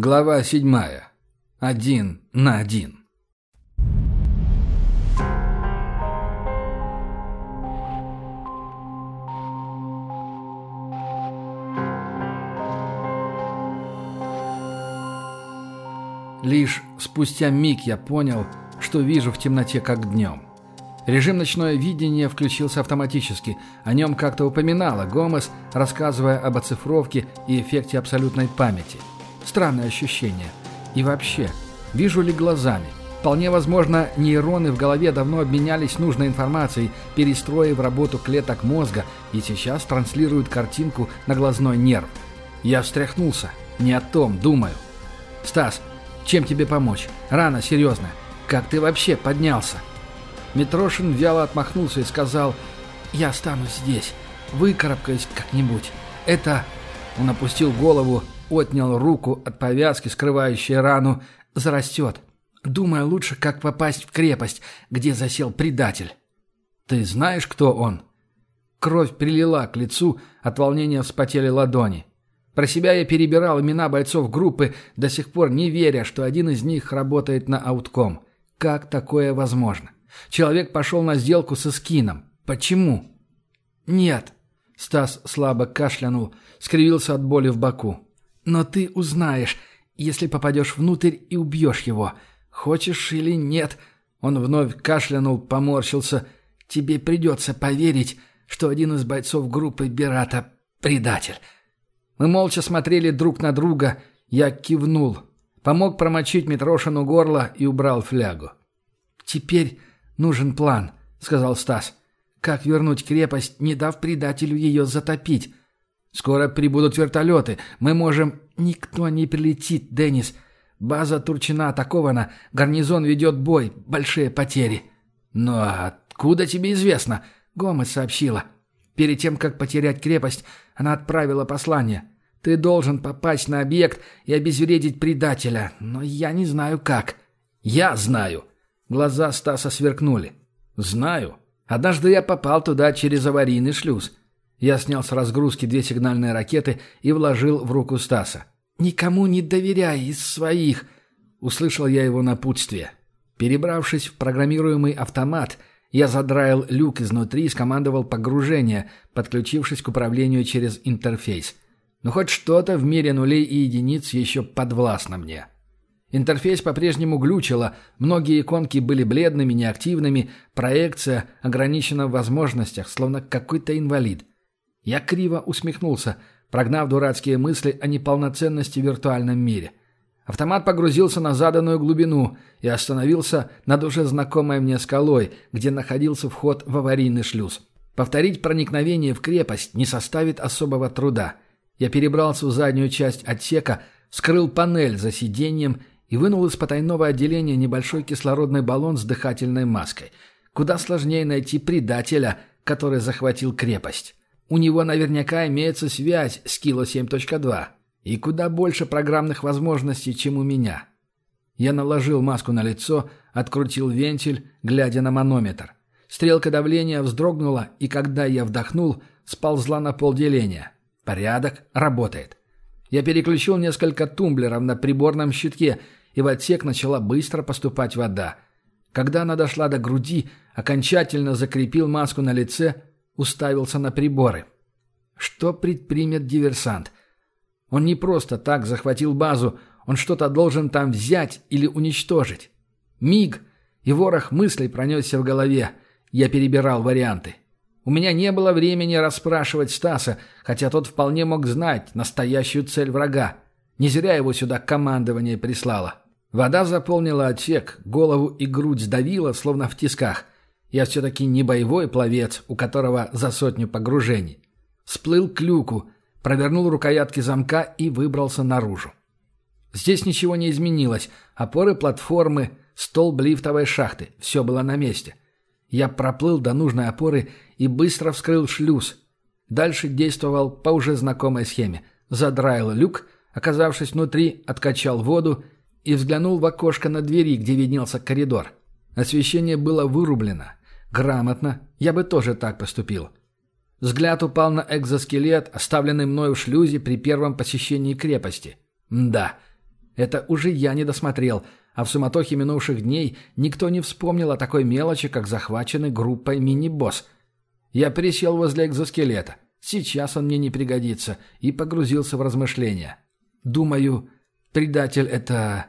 Глава седьмая. Один на один. Лишь спустя миг я понял, что вижу в темноте как днем. Режим «Ночное видение» включился автоматически. О нем как-то упоминала Гомес, рассказывая об оцифровке и эффекте абсолютной памяти. Странное ощущение. И вообще, вижу ли глазами? Вполне возможно, нейроны в голове давно обменялись нужной информацией, перестроив работу клеток мозга, и сейчас транслируют картинку на глазной нерв. Я встряхнулся. Не о том, думаю. «Стас, чем тебе помочь? Рано, серьезно. Как ты вообще поднялся?» Митрошин вяло отмахнулся и сказал, «Я останусь здесь, выкарабкаюсь как-нибудь. Это...» Он опустил голову, отнял руку от повязки, скрывающей рану, зарастет. Думаю, лучше как попасть в крепость, где засел предатель. «Ты знаешь, кто он?» Кровь прилила к лицу, от волнения вспотели ладони. Про себя я перебирал имена бойцов группы, до сих пор не веря, что один из них работает на аутком. Как такое возможно? Человек пошел на сделку со Скином. Почему? Нет. Стас слабо кашлянул, скривился от боли в боку. Но ты узнаешь, если попадешь внутрь и убьешь его. Хочешь или нет. Он вновь кашлянул, поморщился. Тебе придется поверить, что один из бойцов группы Берата — предатель. Мы молча смотрели друг на друга. Я кивнул. Помог промочить Митрошину горло и убрал флягу. «Теперь «Нужен план», — сказал Стас. «Как вернуть крепость, не дав предателю ее затопить? Скоро прибудут вертолеты. Мы можем...» «Никто не прилетит, Деннис. База Турчина атакована. Гарнизон ведет бой. Большие потери». «Но откуда тебе известно?» Гомес сообщила. Перед тем, как потерять крепость, она отправила послание. «Ты должен попасть на объект и обезвредить предателя, но я не знаю как». «Я знаю», Глаза Стаса сверкнули. «Знаю. Однажды я попал туда через аварийный шлюз». Я снял с разгрузки две сигнальные ракеты и вложил в руку Стаса. «Никому не доверяй из своих!» Услышал я его напутствие. Перебравшись в программируемый автомат, я задраил люк изнутри и скомандовал погружение, подключившись к управлению через интерфейс. Но хоть что-то в мире нулей и единиц еще подвластно мне. Интерфейс по-прежнему глючило, многие иконки были бледными, неактивными, проекция ограничена в возможностях, словно какой-то инвалид. Я криво усмехнулся, прогнав дурацкие мысли о неполноценности в виртуальном мире. Автомат погрузился на заданную глубину и остановился над уже знакомой мне скалой, где находился вход в аварийный шлюз. Повторить проникновение в крепость не составит особого труда. Я перебрался в заднюю часть отсека, вскрыл панель за сиденьем и вынул из потайного отделения небольшой кислородный баллон с дыхательной маской. Куда сложнее найти предателя, который захватил крепость. У него наверняка имеется связь с Кило 7.2 и куда больше программных возможностей, чем у меня. Я наложил маску на лицо, открутил вентиль, глядя на манометр. Стрелка давления вздрогнула, и когда я вдохнул, сползла на полделения. Порядок, работает. Я переключил несколько тумблеров на приборном щитке и в отсек начала быстро поступать вода. Когда она дошла до груди, окончательно закрепил маску на лице, уставился на приборы. Что предпримет диверсант? Он не просто так захватил базу, он что-то должен там взять или уничтожить. Миг, и ворох мыслей пронесся в голове. Я перебирал варианты. У меня не было времени расспрашивать Стаса, хотя тот вполне мог знать настоящую цель врага. Не зря его сюда командование прислало. Вода заполнила отсек, голову и грудь сдавила, словно в тисках. Я все-таки не боевой пловец, у которого за сотню погружений. Сплыл к люку, провернул рукоятки замка и выбрался наружу. Здесь ничего не изменилось. Опоры платформы, столб лифтовой шахты. Все было на месте. Я проплыл до нужной опоры и быстро вскрыл шлюз. Дальше действовал по уже знакомой схеме. Задраил люк, оказавшись внутри, откачал воду и взглянул в окошко на двери, где виднелся коридор. Освещение было вырублено. Грамотно. Я бы тоже так поступил. Взгляд упал на экзоскелет, оставленный мной в шлюзе при первом посещении крепости. Да, Это уже я не досмотрел, а в суматохе минувших дней никто не вспомнил о такой мелочи, как захваченный группой мини-босс. Я пересел возле экзоскелета. Сейчас он мне не пригодится, и погрузился в размышления. Думаю, предатель — это...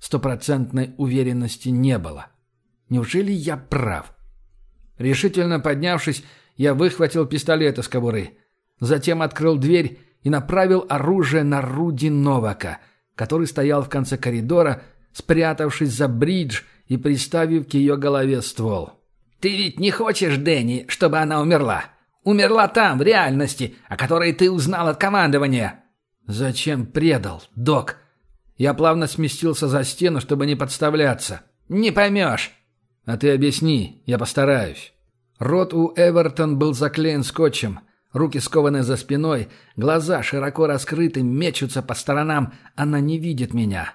Стопроцентной уверенности не было. Неужели я прав? Решительно поднявшись, я выхватил пистолет из кобуры. Затем открыл дверь и направил оружие на Руди Новака, который стоял в конце коридора, спрятавшись за бридж и приставив к ее голове ствол. «Ты ведь не хочешь, Дэнни, чтобы она умерла? Умерла там, в реальности, о которой ты узнал от командования!» «Зачем предал, док?» Я плавно сместился за стену, чтобы не подставляться. «Не поймешь!» «А ты объясни, я постараюсь». Рот у Эвертон был заклеен скотчем. Руки скованы за спиной, глаза широко раскрыты, мечутся по сторонам. Она не видит меня.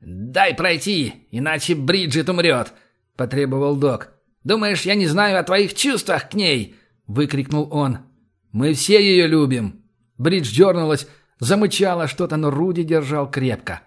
«Дай пройти, иначе Бриджит умрет», — потребовал док. «Думаешь, я не знаю о твоих чувствах к ней?» — выкрикнул он. «Мы все ее любим». Бридж дернулась, замычала что-то, но Руди держал крепко.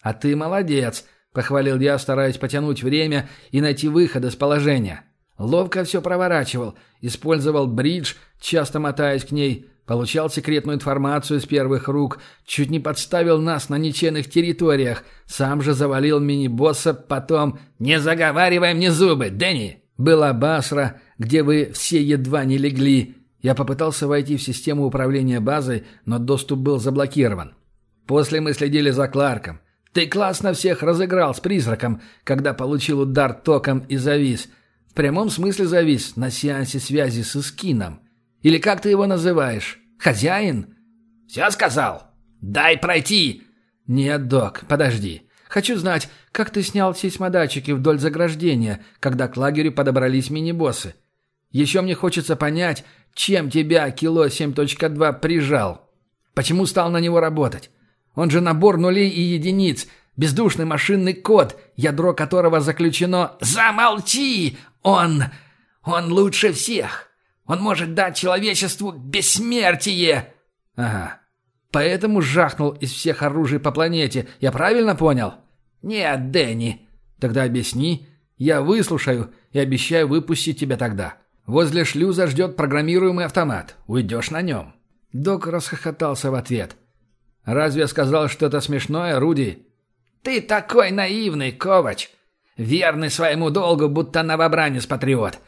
«А ты молодец», — похвалил я, стараясь потянуть время и найти выход из положения. Ловко все проворачивал, использовал бридж, часто мотаясь к ней, получал секретную информацию с первых рук, чуть не подставил нас на ничейных территориях, сам же завалил мини-босса, потом «Не заговаривай мне зубы, Дэнни!» Была Басра, где вы все едва не легли. Я попытался войти в систему управления базой, но доступ был заблокирован. После мы следили за Кларком. Ты классно всех разыграл с призраком, когда получил удар током и завис – в прямом смысле завис на сеансе связи с Искином. Или как ты его называешь? Хозяин? Все сказал? Дай пройти. Нет, док, подожди. Хочу знать, как ты снял сейсмодатчики вдоль заграждения, когда к лагерю подобрались мини-боссы. Еще мне хочется понять, чем тебя кило 7.2 прижал. Почему стал на него работать? Он же набор нулей и единиц, бездушный машинный код, ядро которого заключено «Замолчи! Он... он лучше всех. Он может дать человечеству бессмертие. Ага. Поэтому жахнул из всех оружий по планете. Я правильно понял? Нет, Дэнни. Тогда объясни. Я выслушаю и обещаю выпустить тебя тогда. Возле шлюза ждет программируемый автомат. Уйдешь на нем. Док расхохотался в ответ. «Разве я сказал что-то смешное, Руди?» «Ты такой наивный, Ковач! Верный своему долгу, будто новобранец-патриот.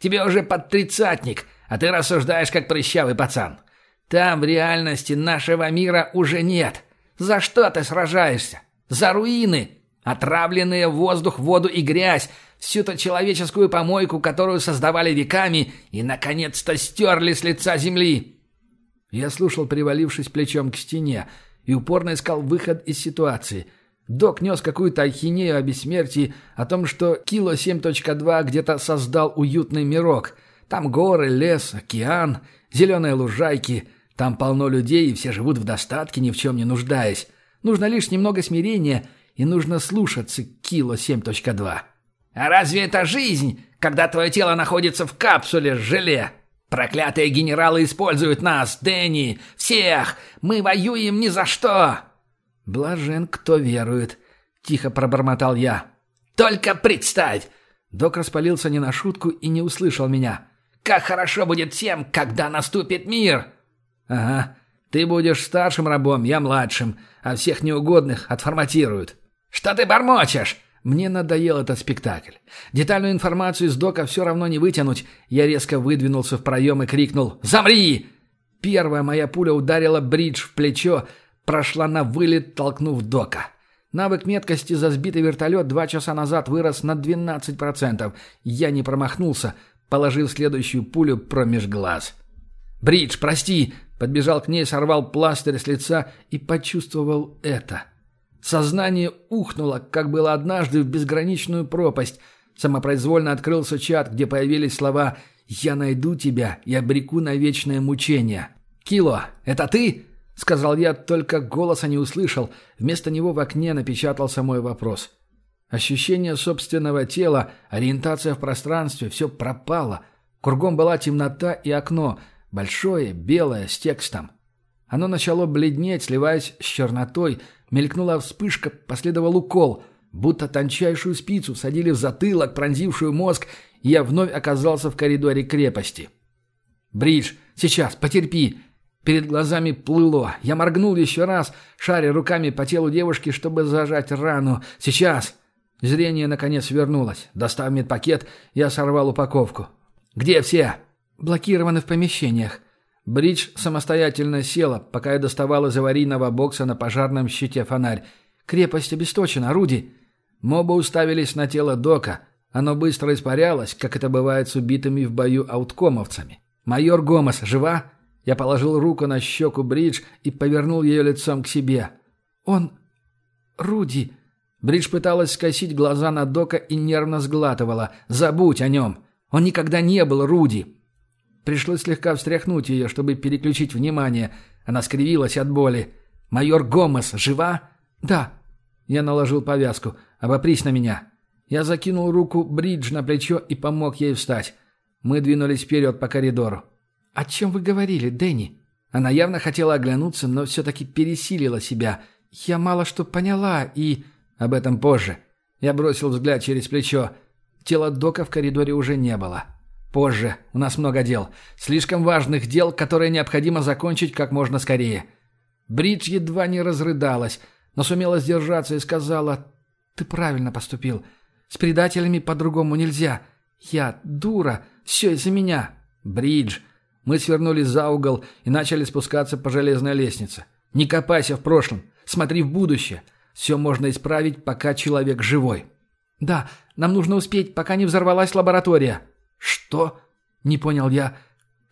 Тебе уже под тридцатник, а ты рассуждаешь, как прыщавый пацан. Там в реальности нашего мира уже нет. За что ты сражаешься? За руины, отравленные воздух, воду и грязь, всю ту человеческую помойку, которую создавали веками и, наконец-то, стерли с лица земли. Я слушал, привалившись плечом к стене, и упорно искал выход из ситуации — Док нес какую-то ахинею о бессмертии, о том, что Кило 7.2 где-то создал уютный мирок. Там горы, лес, океан, зеленые лужайки. Там полно людей, и все живут в достатке, ни в чем не нуждаясь. Нужно лишь немного смирения, и нужно слушаться Кило 7.2. «А разве это жизнь, когда твое тело находится в капсуле с желе?» «Проклятые генералы используют нас, Дэнни! Всех! Мы воюем ни за что!» «Блажен, кто верует», — тихо пробормотал я. «Только представь!» Док распалился не на шутку и не услышал меня. «Как хорошо будет всем, когда наступит мир!» «Ага, ты будешь старшим рабом, я младшим, а всех неугодных отформатируют». «Что ты бормочешь?» Мне надоел этот спектакль. Детальную информацию из дока все равно не вытянуть. Я резко выдвинулся в проем и крикнул «Замри!». Первая моя пуля ударила Бридж в плечо, прошла на вылет, толкнув дока. Навык меткости за сбитый вертолет два часа назад вырос на 12%. Я не промахнулся, положил следующую пулю промеж глаз. «Бридж, прости!» Подбежал к ней, сорвал пластырь с лица и почувствовал это. Сознание ухнуло, как было однажды в безграничную пропасть. Самопроизвольно открылся чат, где появились слова «Я найду тебя и обреку на вечное мучение». «Кило, это ты?» — сказал я, только голоса не услышал. Вместо него в окне напечатался мой вопрос. Ощущение собственного тела, ориентация в пространстве — все пропало. Кругом была темнота и окно, большое, белое, с текстом. Оно начало бледнеть, сливаясь с чернотой, Мелькнула вспышка, последовал укол. Будто тончайшую спицу садили в затылок, пронзившую мозг, и я вновь оказался в коридоре крепости. «Бридж, сейчас, потерпи!» Перед глазами плыло. Я моргнул еще раз, шаря руками по телу девушки, чтобы зажать рану. «Сейчас!» Зрение, наконец, вернулось. Достав медпакет, я сорвал упаковку. «Где все?» «Блокированы в помещениях». Бридж самостоятельно села, пока я доставал из аварийного бокса на пожарном щите фонарь. «Крепость обесточена, Руди!» Мобы уставились на тело Дока. Оно быстро испарялось, как это бывает с убитыми в бою ауткомовцами. «Майор Гомес жива?» Я положил руку на щеку Бридж и повернул ее лицом к себе. «Он... Руди...» Бридж пыталась скосить глаза на Дока и нервно сглатывала. «Забудь о нем! Он никогда не был Руди!» Пришлось слегка встряхнуть ее, чтобы переключить внимание. Она скривилась от боли. «Майор Гомес жива?» «Да». Я наложил повязку. «Обопрись на меня». Я закинул руку Бридж на плечо и помог ей встать. Мы двинулись вперед по коридору. «О чем вы говорили, Дэнни?» Она явно хотела оглянуться, но все-таки пересилила себя. «Я мало что поняла и...» «Об этом позже». Я бросил взгляд через плечо. Тела Дока в коридоре уже не было. «Позже. У нас много дел. Слишком важных дел, которые необходимо закончить как можно скорее». Бридж едва не разрыдалась, но сумела сдержаться и сказала, «Ты правильно поступил. С предателями по-другому нельзя. Я дура. Все из-за меня». «Бридж». Мы свернули за угол и начали спускаться по железной лестнице. «Не копайся в прошлом. Смотри в будущее. Все можно исправить, пока человек живой». «Да, нам нужно успеть, пока не взорвалась лаборатория». «Что?» — не понял я.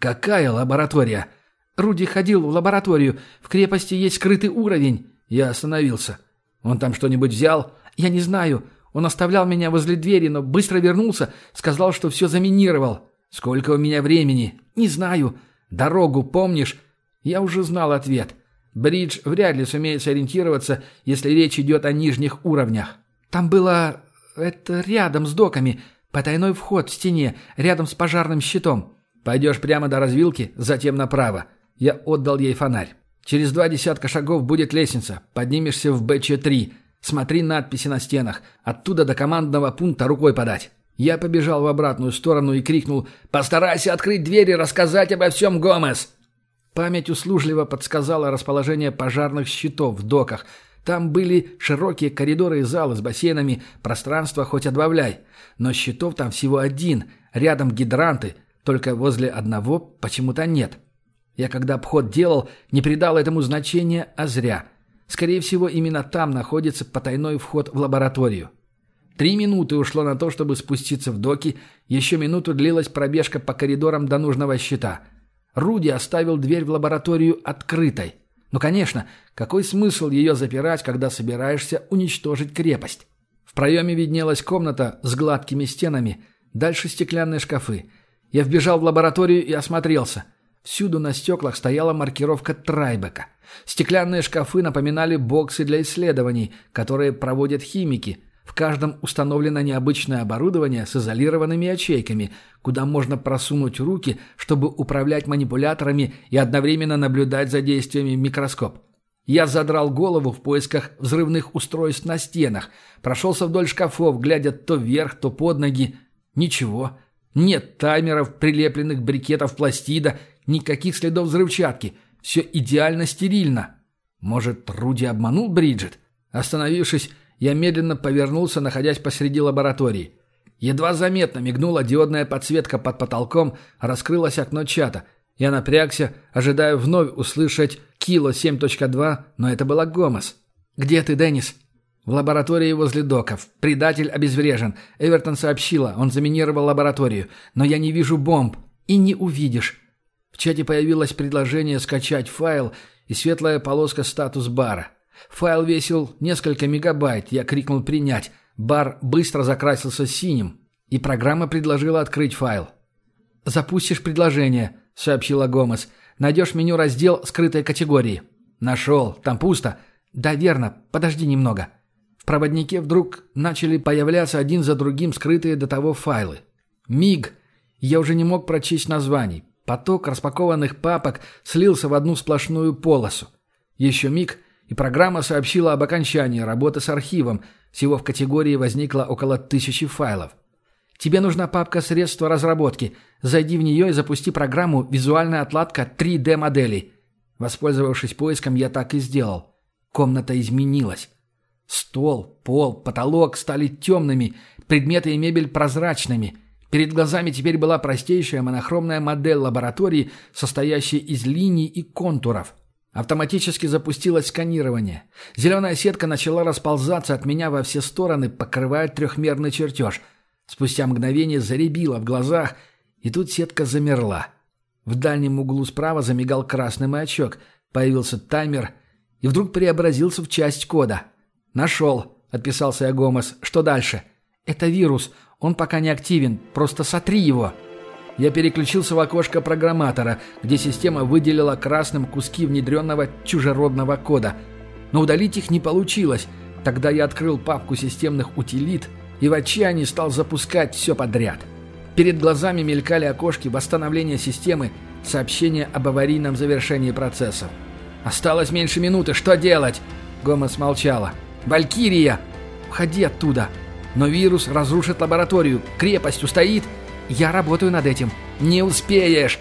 «Какая лаборатория?» «Руди ходил в лабораторию. В крепости есть скрытый уровень». Я остановился. «Он там что-нибудь взял?» «Я не знаю. Он оставлял меня возле двери, но быстро вернулся. Сказал, что все заминировал». «Сколько у меня времени?» «Не знаю. Дорогу помнишь?» Я уже знал ответ. Бридж вряд ли сумеет сориентироваться, если речь идет о нижних уровнях. Там было... это рядом с доками. Потайной вход в стене, рядом с пожарным щитом. Пойдешь прямо до развилки, затем направо. Я отдал ей фонарь. Через два десятка шагов будет лестница. Поднимешься в БЧ-3. Смотри надписи на стенах. Оттуда до командного пункта рукой подать. Я побежал в обратную сторону и крикнул «Постарайся открыть дверь и рассказать обо всем, Гомес!» Память услужливо подсказала расположение пожарных щитов в доках. Там были широкие коридоры и залы с бассейнами, пространство хоть отбавляй. Но щитов там всего один, рядом гидранты, только возле одного почему-то нет. Я когда обход делал, не придал этому значения, а зря. Скорее всего, именно там находится потайной вход в лабораторию. Три минуты ушло на то, чтобы спуститься в доки, еще минуту длилась пробежка по коридорам до нужного щита – Руди оставил дверь в лабораторию открытой. Ну, конечно, какой смысл ее запирать, когда собираешься уничтожить крепость? В проеме виднелась комната с гладкими стенами, дальше стеклянные шкафы. Я вбежал в лабораторию и осмотрелся. Всюду на стеклах стояла маркировка Трайбека. Стеклянные шкафы напоминали боксы для исследований, которые проводят химики – в каждом установлено необычное оборудование с изолированными ячейками, куда можно просунуть руки, чтобы управлять манипуляторами и одновременно наблюдать за действиями микроскоп. Я задрал голову в поисках взрывных устройств на стенах, прошелся вдоль шкафов, глядя то вверх, то под ноги. Ничего. Нет таймеров, прилепленных брикетов пластида, никаких следов взрывчатки. Все идеально стерильно. Может, Руди обманул Бриджит? Остановившись, я медленно повернулся, находясь посреди лаборатории. Едва заметно мигнула диодная подсветка под потолком, раскрылось окно чата. Я напрягся, ожидая вновь услышать «Кило 7.2», но это была Гомес. «Где ты, Деннис?» «В лаборатории возле доков. Предатель обезврежен. Эвертон сообщила, он заминировал лабораторию. Но я не вижу бомб. И не увидишь». В чате появилось предложение скачать файл и светлая полоска статус-бара. Файл весил несколько мегабайт. Я крикнул «принять». Бар быстро закрасился синим, и программа предложила открыть файл. «Запустишь предложение», — сообщила Гомес. «Найдешь меню раздел скрытой категории». «Нашел. Там пусто». «Да, верно. Подожди немного». В проводнике вдруг начали появляться один за другим скрытые до того файлы. «Миг». Я уже не мог прочесть названий. Поток распакованных папок слился в одну сплошную полосу. Еще миг — и программа сообщила об окончании работы с архивом. Всего в категории возникло около тысячи файлов. Тебе нужна папка средства разработки. Зайди в нее и запусти программу «Визуальная отладка 3D-моделей». Воспользовавшись поиском, я так и сделал. Комната изменилась. Стол, пол, потолок стали темными, предметы и мебель прозрачными. Перед глазами теперь была простейшая монохромная модель лаборатории, состоящая из линий и контуров. Автоматически запустилось сканирование. Зеленая сетка начала расползаться от меня во все стороны, покрывая трехмерный чертеж – Спустя мгновение заребило в глазах, и тут сетка замерла. В дальнем углу справа замигал красный маячок, появился таймер и вдруг преобразился в часть кода. «Нашел», — отписался я Гомес. «Что дальше?» «Это вирус. Он пока не активен. Просто сотри его». Я переключился в окошко программатора, где система выделила красным куски внедренного чужеродного кода. Но удалить их не получилось. Тогда я открыл папку системных утилит — и в отчаянии стал запускать все подряд. Перед глазами мелькали окошки восстановления системы, сообщения об аварийном завершении процесса. «Осталось меньше минуты, что делать?» Гомес молчала. «Валькирия! Уходи оттуда! Но вирус разрушит лабораторию, крепость устоит. Я работаю над этим. Не успеешь!»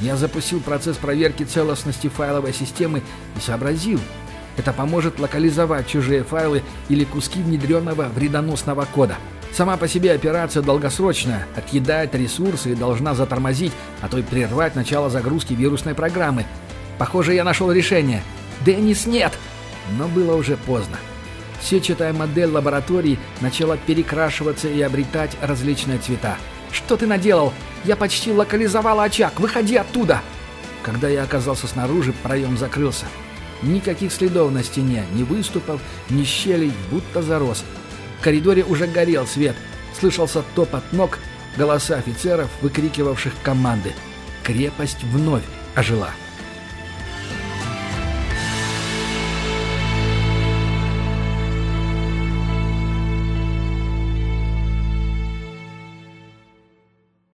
Я запустил процесс проверки целостности файловой системы и сообразил, это поможет локализовать чужие файлы или куски внедренного вредоносного кода. Сама по себе операция долгосрочная, отъедает ресурсы и должна затормозить, а то и прервать начало загрузки вирусной программы. Похоже, я нашел решение. Деннис, нет! Но было уже поздно. Сетчатая модель лаборатории начала перекрашиваться и обретать различные цвета. «Что ты наделал? Я почти локализовал очаг! Выходи оттуда!» Когда я оказался снаружи, проем закрылся. Никаких следов на стене, ни выступов, ни щелей, будто зарос. В коридоре уже горел свет. Слышался топот ног, голоса офицеров, выкрикивавших команды. Крепость вновь ожила.